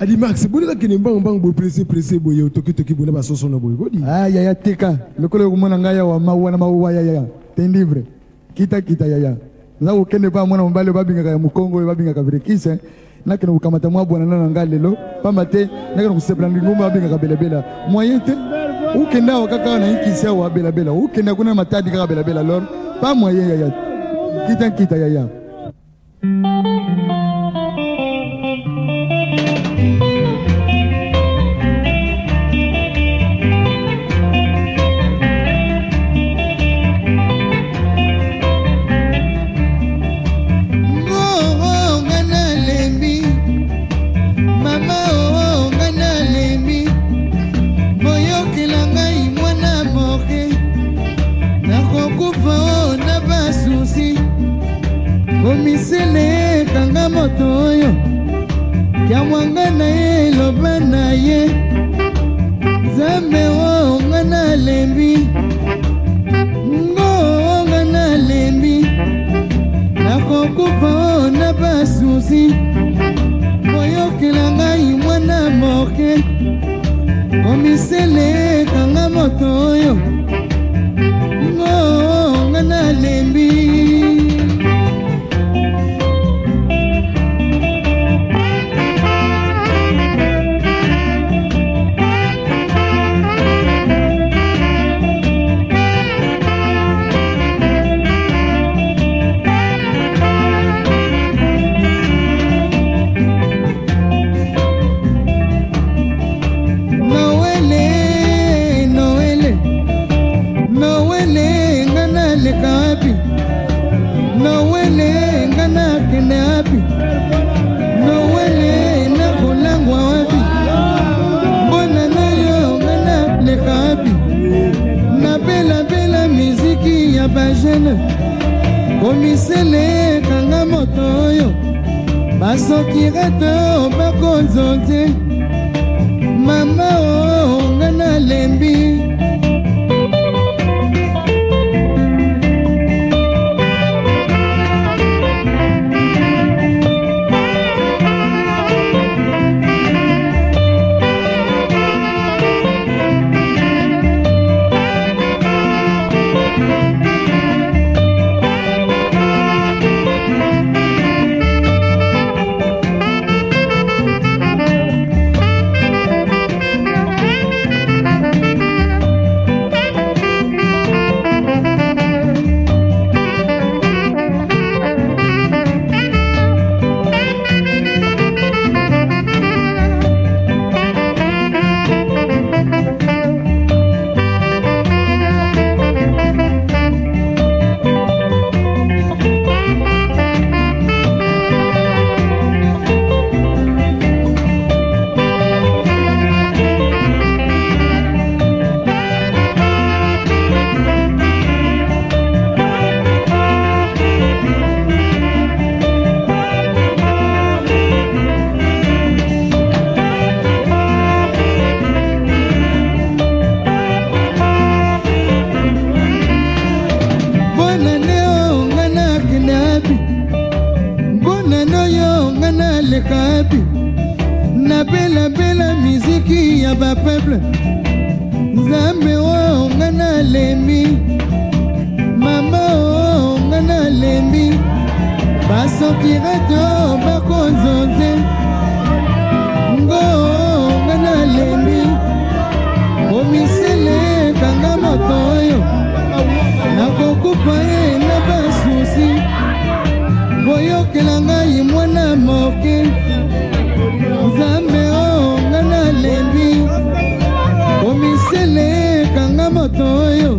ali max boni kakende mbangubang boye prese prese boye otokitoki boye na basoso na boye kodi ayaya ah, teka lokola okomona ngai awa mawana maowa yaya te livre kita kita yaya naza kokende mpa mwana mobali oyo babingaka ya mokongo oyo babingaka vrekise nakende kokamata mwa bwanana na ngai lelo pamba te nakende kosepela lingomba babengaka belabela moyen te okende awa kaka na ikisi awa belabela okende kuna matadi kaka belabela lor pa moyen yaya kita kita yaya komisele kanga moto oyo kyamwanga na ye eloba na ye nzambe o nga nalembi ngo nga nalembi nakokufa o na basusi koyokela ngai mwana moke komisele kanga moto oyo bagene komisele kanga moto oyo basokirete o bakonzo te mama o nga nalembi koleka wapi napelapela miziki ya bapeple nzambe oyo oh, nga nalembi mama oyo oh, nga nalembi basotirete oyo oh, bakonzonze aselekanga moto oyo